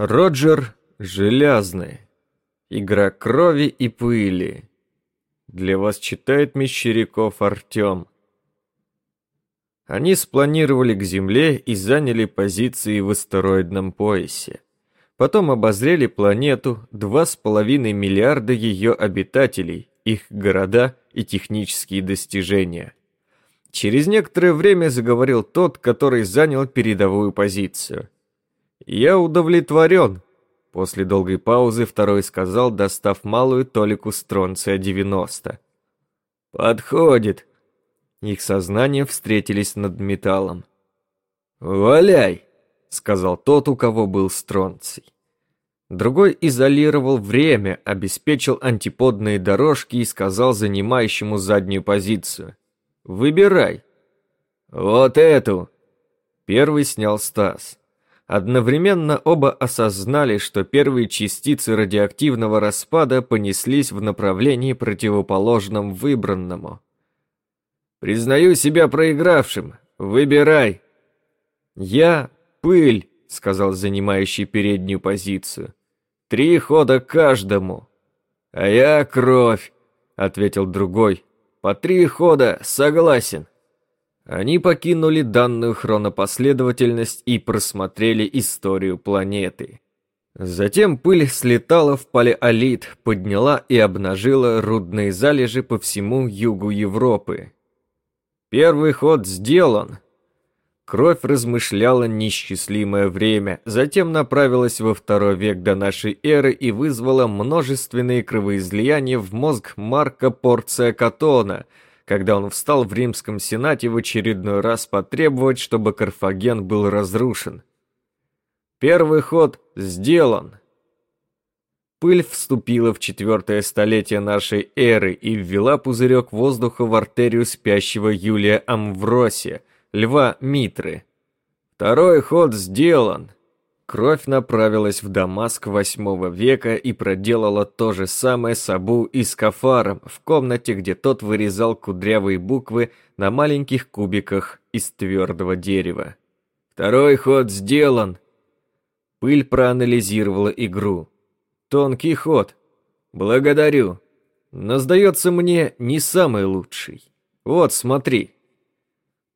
Роджер Железный. Игра крови и пыли. Для вас читает Мещеряков Артем. Они спланировали к Земле и заняли позиции в астероидном поясе. Потом обозрели планету, два с половиной миллиарда ее обитателей, их города и технические достижения. Через некоторое время заговорил тот, который занял передовую позицию. «Я удовлетворен», — после долгой паузы второй сказал, достав малую толику стронция-90. «Подходит». Их сознания встретились над металлом. «Валяй!» — сказал тот, у кого был стронций. Другой изолировал время, обеспечил антиподные дорожки и сказал занимающему заднюю позицию. «Выбирай». «Вот эту!» Первый снял Стас. Одновременно оба осознали, что первые частицы радиоактивного распада понеслись в направлении противоположном выбранному. «Признаю себя проигравшим. Выбирай!» «Я — пыль», — сказал занимающий переднюю позицию. «Три хода каждому». «А я — кровь», — ответил другой. «По три хода согласен». Они покинули данную хронопоследовательность и просмотрели историю планеты. Затем пыль слетала в палеолит, подняла и обнажила рудные залежи по всему югу Европы. Первый ход сделан, Кровь размышляла несчастливое время, затем направилась во второй век до нашей эры и вызвала множественные кровоизлияния в мозг Марка Порция Катона, когда он встал в римском сенате в очередной раз потребовать, чтобы Карфаген был разрушен. Первый ход сделан. Пыль вступила в четвертое столетие нашей эры и ввела пузырек воздуха в артерию спящего Юлия Амвросия – льва Митры. Второй ход сделан. Кровь направилась в Дамаск восьмого века и проделала то же самое с Абу и Скафаром в комнате, где тот вырезал кудрявые буквы на маленьких кубиках из твердого дерева. Второй ход сделан. Пыль проанализировала игру. Тонкий ход. Благодарю. Но, сдается мне, не самый лучший. Вот, смотри.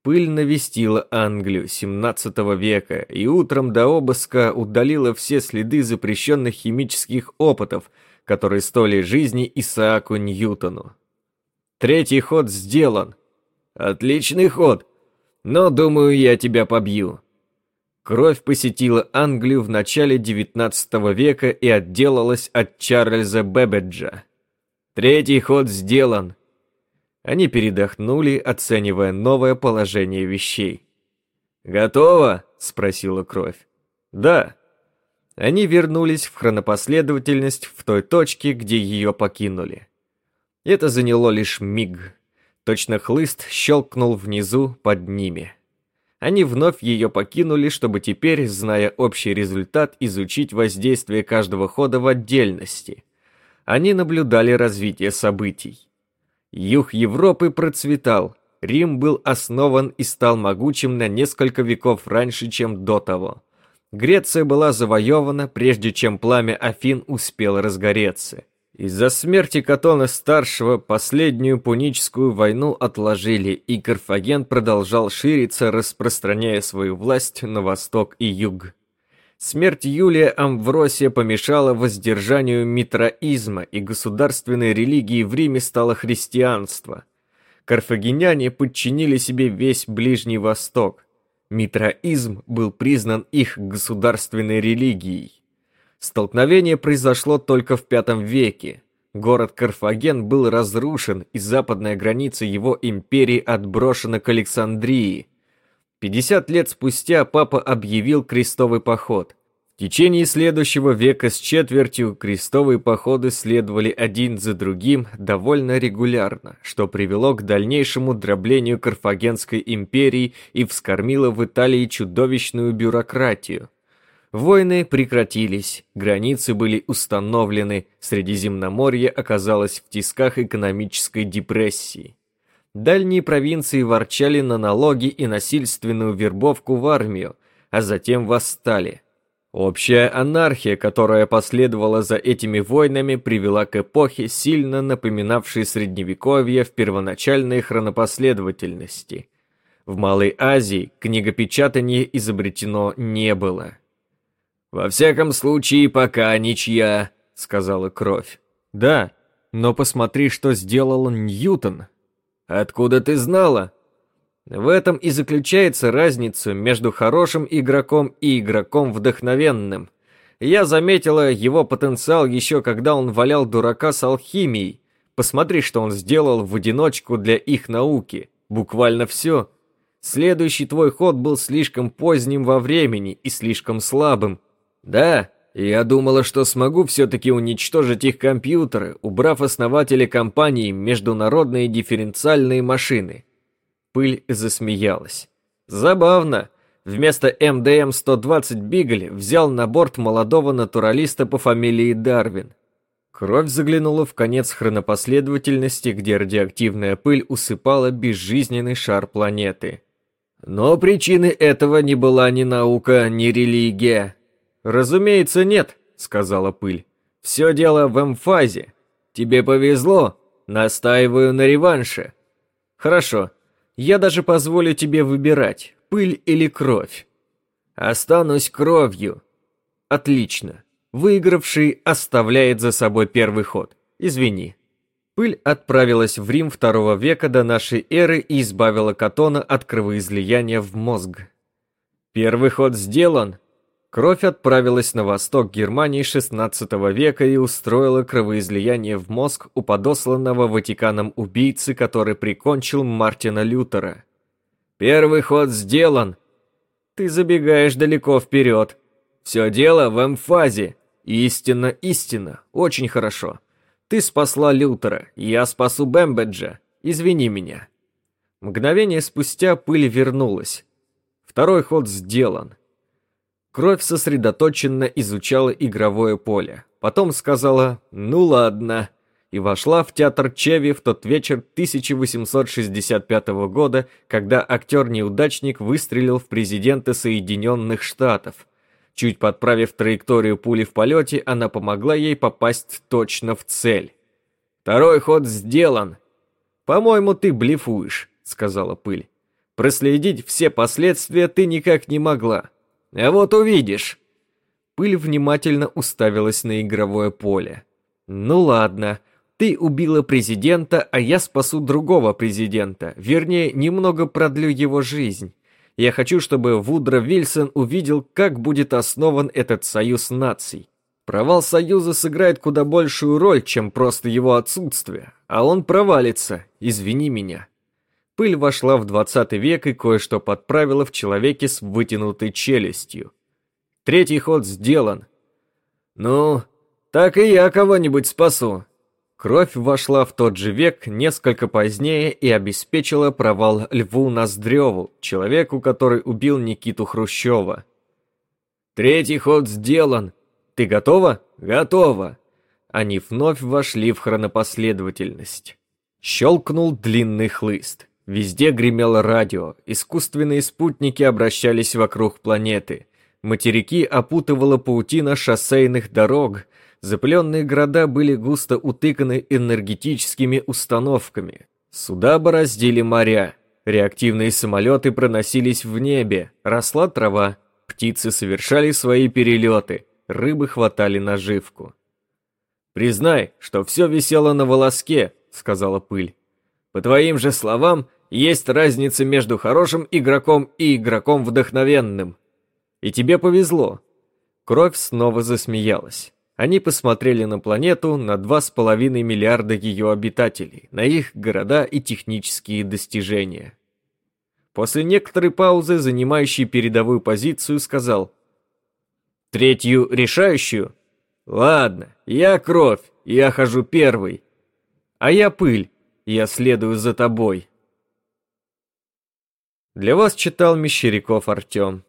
Пыль навестила Англию XVII века и утром до обыска удалила все следы запрещенных химических опытов, которые стоили жизни Исааку Ньютону. Третий ход сделан. Отличный ход, но, думаю, я тебя побью. Кровь посетила Англию в начале XIX века и отделалась от Чарльза Бебеджа. Третий ход сделан. Они передохнули, оценивая новое положение вещей. «Готово?» — спросила кровь. «Да». Они вернулись в хронопоследовательность в той точке, где ее покинули. Это заняло лишь миг. Точно хлыст щелкнул внизу под ними. Они вновь ее покинули, чтобы теперь, зная общий результат, изучить воздействие каждого хода в отдельности. Они наблюдали развитие событий. Юг Европы процветал. Рим был основан и стал могучим на несколько веков раньше, чем до того. Греция была завоевана, прежде чем пламя Афин успело разгореться. Из-за смерти Катона-старшего последнюю пуническую войну отложили, и Карфаген продолжал шириться, распространяя свою власть на восток и юг. Смерть Юлия Амвросия помешала воздержанию митроизма, и государственной религией в Риме стало христианство. Карфагеняне подчинили себе весь Ближний Восток. Митроизм был признан их государственной религией. Столкновение произошло только в V веке. Город Карфаген был разрушен, и западная граница его империи отброшена к Александрии – 50 лет спустя папа объявил крестовый поход. В течение следующего века с четвертью крестовые походы следовали один за другим довольно регулярно, что привело к дальнейшему дроблению Карфагенской империи и вскормило в Италии чудовищную бюрократию. Войны прекратились, границы были установлены, Средиземноморье оказалось в тисках экономической депрессии. Дальние провинции ворчали на налоги и насильственную вербовку в армию, а затем восстали. Общая анархия, которая последовала за этими войнами, привела к эпохе, сильно напоминавшей Средневековье в первоначальной хронопоследовательности. В Малой Азии книгопечатание изобретено не было. «Во всяком случае, пока ничья», — сказала Кровь. «Да, но посмотри, что сделал Ньютон». «Откуда ты знала?» В этом и заключается разница между хорошим игроком и игроком вдохновенным. Я заметила его потенциал еще когда он валял дурака с алхимией. Посмотри, что он сделал в одиночку для их науки. Буквально все. Следующий твой ход был слишком поздним во времени и слишком слабым. Да, я думала, что смогу все-таки уничтожить их компьютеры, убрав основателя компании «Международные дифференциальные машины». Пыль засмеялась. Забавно. Вместо МДМ-120 Бигль взял на борт молодого натуралиста по фамилии Дарвин. Кровь заглянула в конец хронопоследовательности, где радиоактивная пыль усыпала безжизненный шар планеты. Но причиной этого не была ни наука, ни религия. «Разумеется, нет», — сказала пыль. «Все дело в эмфазе. Тебе повезло. Настаиваю на реванше». «Хорошо. Я даже позволю тебе выбирать, пыль или кровь. Останусь кровью. Отлично. Выигравший оставляет за собой первый ход. Извини. Пыль отправилась в Рим второго века до нашей эры и избавила Катона от кровоизлияния в мозг. Первый ход сделан, Кровь отправилась на восток Германии XVI века и устроила кровоизлияние в мозг у подосланного Ватиканом убийцы, который прикончил Мартина Лютера. «Первый ход сделан!» «Ты забегаешь далеко вперед!» «Все дело в эмфазе!» «Истинно, истинно! Очень хорошо!» «Ты спасла Лютера, я спасу Бэмбеджа! Извини меня!» Мгновение спустя пыль вернулась. Второй ход сделан. Кровь сосредоточенно изучала игровое поле. Потом сказала «ну ладно» и вошла в театр Чеви в тот вечер 1865 года, когда актер-неудачник выстрелил в президента Соединенных Штатов. Чуть подправив траекторию пули в полете, она помогла ей попасть точно в цель. «Второй ход сделан!» «По-моему, ты блефуешь», — сказала пыль. «Проследить все последствия ты никак не могла. А вот увидишь. Пыль внимательно уставилась на игровое поле. Ну ладно, ты убила президента, а я спасу другого президента. Вернее, немного продлю его жизнь. Я хочу, чтобы Вудро Вильсон увидел, как будет основан этот союз наций. Провал союза сыграет куда большую роль, чем просто его отсутствие. А он провалится, извини меня. Пыль вошла в 20 век и кое-что подправила в человеке с вытянутой челюстью. Третий ход сделан. Ну, так и я кого-нибудь спасу. Кровь вошла в тот же век несколько позднее и обеспечила провал Льву Ноздреву, человеку, который убил Никиту Хрущева. Третий ход сделан. Ты готова? Готова. Они вновь вошли в хронопоследовательность. Щелкнул длинный хлыст. Везде гремело радио, искусственные спутники обращались вокруг планеты. Материки опутывала паутина шоссейных дорог, запыленные города были густо утыканы энергетическими установками. Суда бороздили моря, реактивные самолеты проносились в небе, росла трава, птицы совершали свои перелеты, рыбы хватали наживку. «Признай, что все висело на волоске», — сказала пыль. По твоим же словам, есть разница между хорошим игроком и игроком вдохновенным. И тебе повезло. Кровь снова засмеялась. Они посмотрели на планету, на 2,5 миллиарда ее обитателей, на их города и технические достижения. После некоторой паузы, занимающий передовую позицию, сказал «Третью решающую? Ладно, я кровь, я хожу первый. А я пыль, я следую за тобой. Для вас читал Мещеряков Артем.